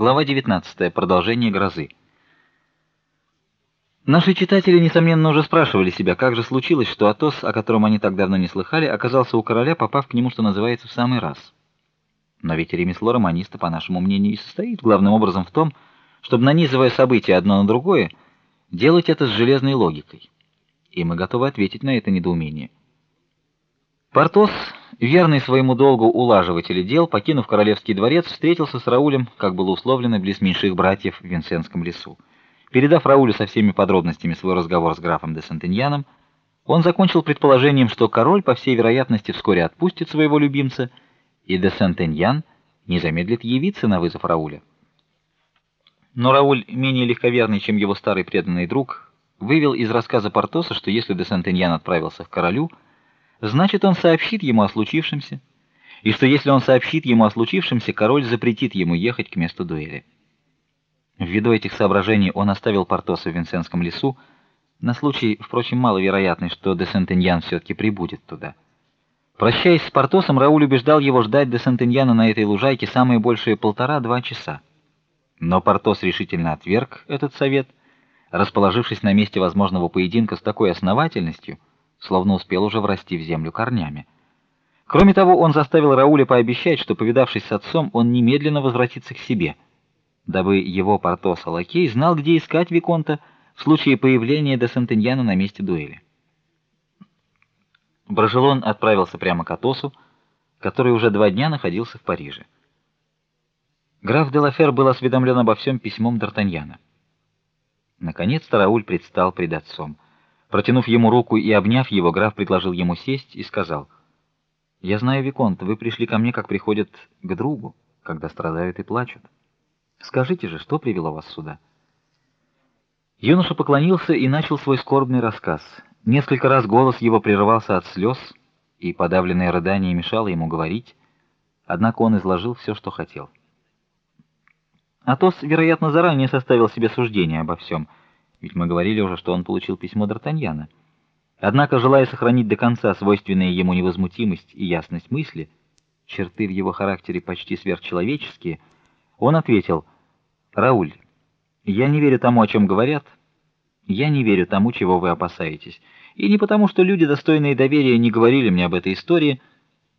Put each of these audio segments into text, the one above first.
Глава 19. Продолжение грозы. Наши читатели несомненно уже спрашивали себя, как же случилось, что Атос, о котором они так давно не слыхали, оказался у короля, попав к нему, что называется, в самый раз. Но ведь ремесло романиста, по нашему мнению, и состоит главным образом в том, чтобы нанизывая события одно на другое, делать это с железной логикой. И мы готовы ответить на это недоумение. Портос, верный своему долгу улаживатель дел, покинув королевский дворец, встретился с Раулем, как было условлено, близ меньших братьев в Винсентском лесу. Передав Раулю со всеми подробностями свой разговор с графом де Сантеньяном, он закончил предположением, что король, по всей вероятности, вскоре отпустит своего любимца, и де Сантеньян не замедлит явиться на вызов Рауля. Но Рауль, менее легковерный, чем его старый преданный друг, вывел из рассказа Портоса, что если де Сантеньян отправился к королю, значит, он сообщит ему о случившемся, и что если он сообщит ему о случившемся, король запретит ему ехать к месту дуэли. Ввиду этих соображений он оставил Портоса в Винсентском лесу, на случай, впрочем, маловероятный, что де Сентеньян все таки прибудет туда. Прощаясь с Портосом, Рауль убеждал его ждать де Сентеньяна на этой лужайке самые большие полтора-два часа. Но Портос решительно отверг этот совет, расположившись на месте возможного поединка с такой основательностью, словно успел уже врасти в землю корнями. Кроме того, он заставил Рауля пообещать, что повидавшись с отцом, он немедленно возвратится к себе, дабы его Портос лакей знал, где искать виконта в случае появления де Сантеньяна на месте дуэли. Брожелон отправился прямо к Атосу, который уже два дня находился в Париже. Граф де Лафер был осведомлен обо всем письмом д'Артаньяна. Наконец-то Рауль предстал пред отцом. Протянув ему руку и обняв его, граф предложил ему сесть и сказал: "Я знаю, виконт, вы пришли ко мне, как приходят к другу, когда страдают и плачут. Скажите же, что привело вас сюда?" Юноша поклонился и начал свой скорбный рассказ. Несколько раз голос его прерывался от слез, и подавленное рыдание мешало ему говорить, однако он изложил все, что хотел. Атос, вероятно, заранее составил себе суждение обо всем — ведь мы говорили уже, что он получил письмо Д'Артаньяна. Однако, желая сохранить до конца свойственные ему невозмутимость и ясность мысли, черты в его характере почти сверхчеловеческие, он ответил: "Рауль, я не верю тому, о чем говорят. Я не верю тому, чего вы опасаетесь. И не потому, что люди, достойные доверия, не говорили мне об этой истории,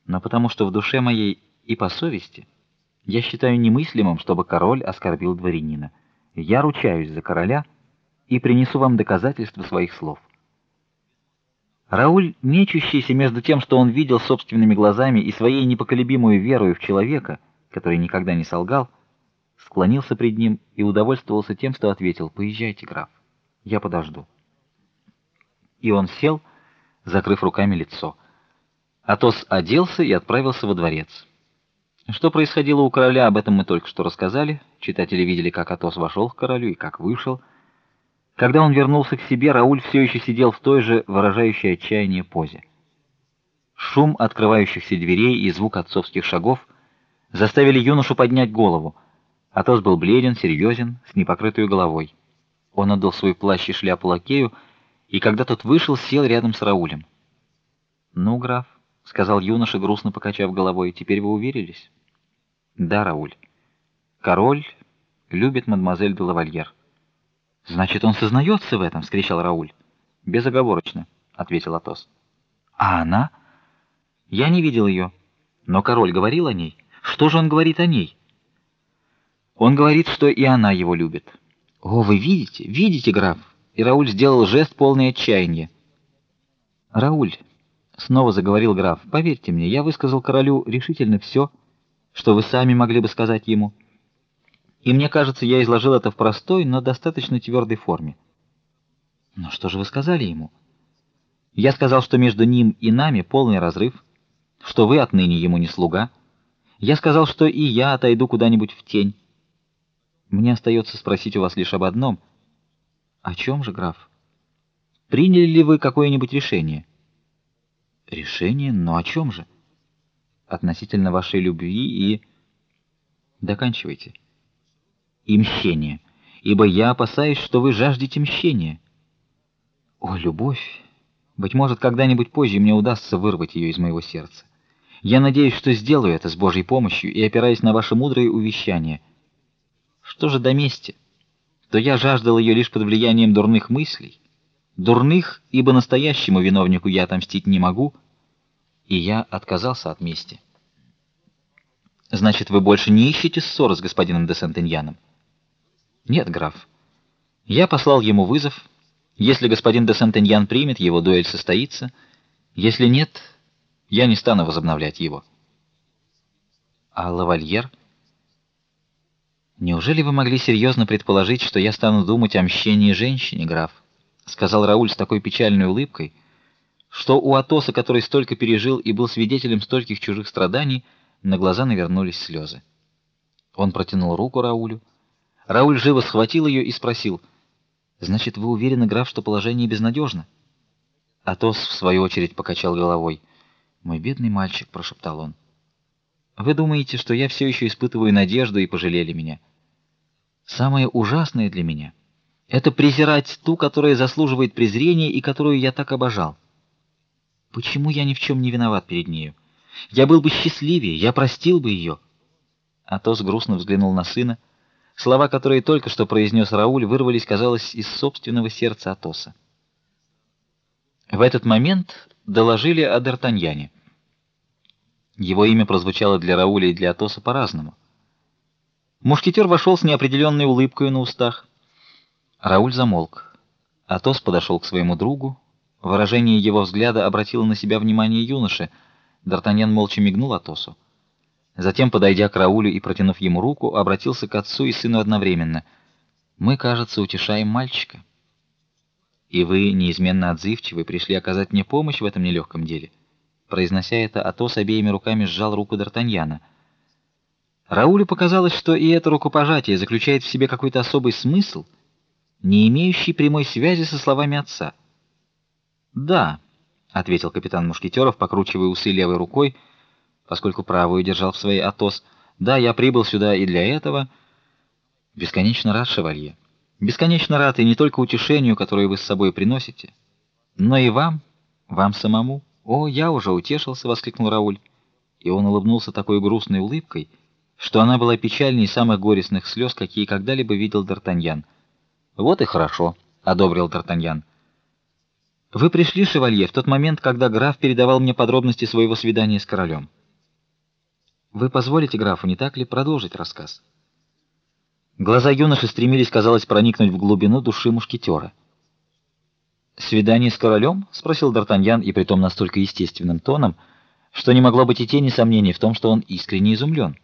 но потому, что в душе моей и по совести я считаю немыслимым, чтобы король оскорбил дворянина. Я ручаюсь за короля, и принесу вам доказательства своих слов. Рауль, мечущийся между тем, что он видел собственными глазами, и своей непоколебимой верой в человека, который никогда не солгал, склонился пред ним и удовольствовался тем, что ответил: "Поезжайте, граф. Я подожду". И он сел, закрыв руками лицо. Атос оделся и отправился во дворец. Что происходило у короля, об этом мы только что рассказали. Читатели видели, как Атос вошел к королю и как вышел. Когда он вернулся к себе, Рауль все еще сидел в той же выражающей отчаяние позе. Шум открывающихся дверей и звук отцовских шагов заставили юношу поднять голову. Атос был бледен, серьезен, с непокрытой головой. Он отдал свой плащ и шляпу лакею, и когда тот вышел, сел рядом с Раулем. "Ну, граф", сказал юноша, грустно покачав головой. "Теперь вы уверились?" "Да, Рауль. Король любит мадемуазель де лавальер". Значит, он сознается в этом, вскричал Рауль. Безоговорочно, ответил Атос. А она? Я не видел ее. Но король говорил о ней. Что же он говорит о ней? Он говорит, что и она его любит. О, вы видите? Видите, граф? И Рауль сделал жест полный отчаяния. Рауль, снова заговорил граф. Поверьте мне, я высказал королю решительно все, что вы сами могли бы сказать ему. И мне кажется, я изложил это в простой, но достаточно твердой форме. Но что же вы сказали ему? Я сказал, что между ним и нами полный разрыв, что вы отныне ему не слуга. Я сказал, что и я отойду куда-нибудь в тень. Мне остается спросить у вас лишь об одном. О чем же, граф? Приняли ли вы какое-нибудь решение? Решение? Но о чем же? Относительно вашей любви и Доканчивайте и мщения, ибо я опасаюсь, что вы жаждете мщения. О, любовь! Быть может, когда-нибудь позже мне удастся вырвать ее из моего сердца. Я надеюсь, что сделаю это с Божьей помощью и опираясь на ваши мудрые увещания. Что же до мести? То я жаждал ее лишь под влиянием дурных мыслей, дурных, ибо настоящему виновнику я отомстить не могу, и я отказался от мести. Значит, вы больше не ищете ссоры с господином де Сентеньяном? Нет, граф. Я послал ему вызов. Если господин де Сентеньян примет, его дуэль состоится. Если нет, я не стану возобновлять его. А лавальер? Неужели вы могли серьезно предположить, что я стану думать о мщении женщине, граф? сказал Рауль с такой печальной улыбкой, что у Атоса, который столько пережил и был свидетелем стольких чужих страданий, на глаза навернулись слезы. Он протянул руку Раулю. Рауль живо схватил ее и спросил: "Значит, вы уверены, граф, что положение безнадежно?» Атос в свою очередь покачал головой. "Мой бедный мальчик", прошептал он. "Вы думаете, что я все еще испытываю надежду и пожалели меня? Самое ужасное для меня это презирать ту, которая заслуживает презрения и которую я так обожал. Почему я ни в чем не виноват перед нею? Я был бы счастливее, я простил бы ее. Атос грустно взглянул на сына. Слова, которые только что произнес Рауль, вырвались, казалось, из собственного сердца Атоса. В этот момент доложили о Д'Артаньяне. Его имя прозвучало для Рауля и для Атоса по-разному. Мушкетер вошел с неопределенной улыбкой на устах. Рауль замолк. Атос подошел к своему другу. Выражение его взгляда обратило на себя внимание юноши. Д'Артаньян молча мигнул Атосу. Затем, подойдя к Раулю и протянув ему руку, обратился к отцу и сыну одновременно. Мы, кажется, утешаем мальчика. И вы неизменно отзывчивы, пришли оказать мне помощь в этом нелегком деле. Произнося это, Атос обеими руками сжал руку Д'Артаньяна. Раулю показалось, что и это рукопожатие заключает в себе какой-то особый смысл, не имеющий прямой связи со словами отца. "Да", ответил капитан мушкетеров, покручивая усы левой рукой, поскольку правую держал в своей Атос. "Да, я прибыл сюда и для этого. Бесконечно рад, шевалье. Бесконечно рад и не только утешению, которое вы с собой приносите, но и вам, вам самому. О, я уже утешился, воскликнул Рауль, и он улыбнулся такой грустной улыбкой, что она была печальней самых горестных слез, какие когда-либо видел Д'Артаньян. Вот и хорошо, одобрил Д'Артаньян. Вы пришли, шевалье, в тот момент, когда граф передавал мне подробности своего свидания с королем. Вы позволите графу, не так ли, продолжить рассказ? Глаза юноши стремились, казалось, проникнуть в глубину души мушкетера. Свидание с королем? – спросил Д'Артаньян, и притом настолько естественным тоном, что не могло быть и тени сомнений в том, что он искренне изумлен.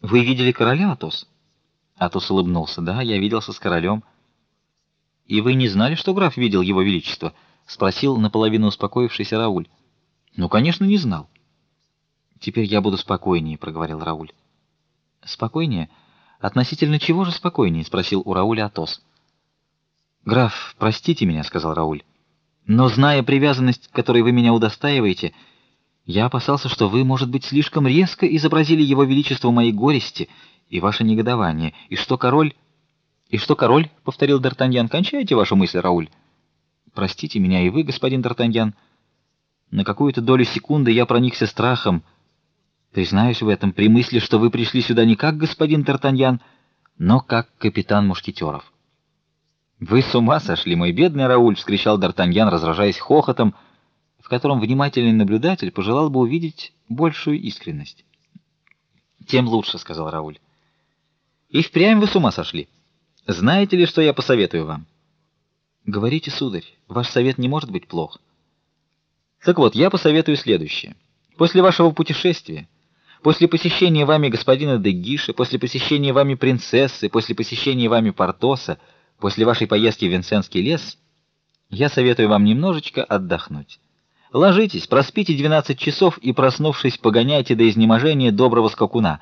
Вы видели короля, Атос? Атос улыбнулся. Да, я виделся с королем. И вы не знали, что граф видел его величество? спросил наполовину успокоившийся Рауль. Ну, конечно, не знал. Теперь я буду спокойнее, проговорил Рауль. Спокойнее? Относительно чего же спокойнее? спросил у Рауля Атос. Граф, простите меня, сказал Рауль. Но зная привязанность, которой вы меня удостаиваете, я опасался, что вы, может быть, слишком резко изобразили его величество моей горести и ваше негодование, и что король И что король, повторил Д'Артаньян. Кончайте вашу мысль, Рауль. Простите меня и вы, господин Д'Артаньян. На какую-то долю секунды я проникся страхом. Признаюсь в этом при мысли, что вы пришли сюда не как господин Д'Артаньян, но как капитан мушкетеров. Вы с ума сошли, мой бедный Рауль, вскричал Д'Артаньян, разражаясь хохотом, в котором внимательный наблюдатель пожелал бы увидеть большую искренность. Тем лучше, сказал Рауль. И впрямь вы с ума сошли. Знаете ли, что я посоветую вам? Говорите, сударь, ваш совет не может быть плох. Так вот, я посоветую следующее. После вашего путешествия, после посещения вами господина де Гиша, после посещения вами принцессы, после посещения вами Портоса, после вашей поездки в Винсентский лес, я советую вам немножечко отдохнуть. Ложитесь, проспите 12 часов и проснувшись, погоняйте до изнеможения доброго скакуна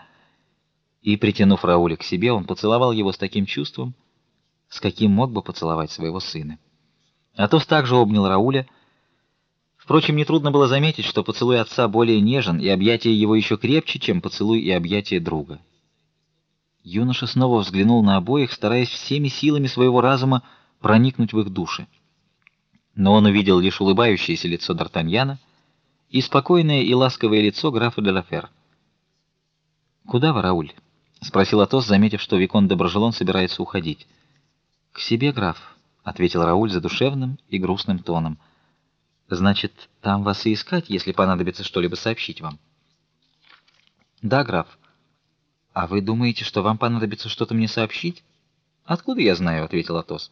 и притянув Рауля к себе, он поцеловал его с таким чувством, с каким мог бы поцеловать своего сына. Атос также обнял Рауля. Впрочем, не трудно было заметить, что поцелуй отца более нежен, и объятие его еще крепче, чем поцелуй и объятие друга. Юноша снова взглянул на обоих, стараясь всеми силами своего разума проникнуть в их души. Но он увидел лишь улыбающееся лицо Д'Артаньяна и спокойное и ласковое лицо графа де Лафер. "Куда вы, Рауль?" спросил Атос, заметив, что викон Доброжелон собирается уходить. К себе, граф, ответил Рауль задушевным и грустным тоном. Значит, там вас и искать, если понадобится что-либо сообщить вам. Да, граф. А вы думаете, что вам понадобится что-то мне сообщить? Откуда я знаю, ответил Атос.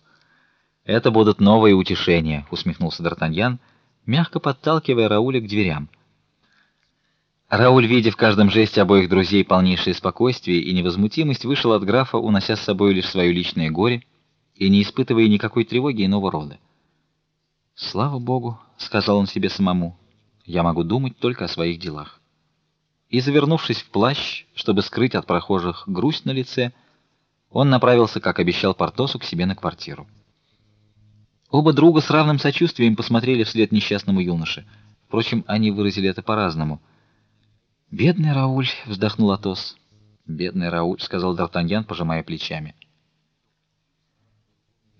Это будут новые утешения, усмехнулся Д'Артаньян, мягко подталкивая Рауля к дверям. Рауль, видя в каждом жесте обоих друзей полнейшее спокойствие и невозмутимость, вышел от графа, унося с собой лишь свое личное горе и не испытывая никакой тревоги иного рода. Слава богу, сказал он себе самому. Я могу думать только о своих делах. И завернувшись в плащ, чтобы скрыть от прохожих грусть на лице, он направился, как обещал Портосу, к себе на квартиру. Оба друга с равным сочувствием посмотрели вслед несчастному юноше. Впрочем, они выразили это по-разному. Бедный Рауль, вздохнул Атос. Бедный Рауль, сказал Д'Артаньян, пожимая плечами.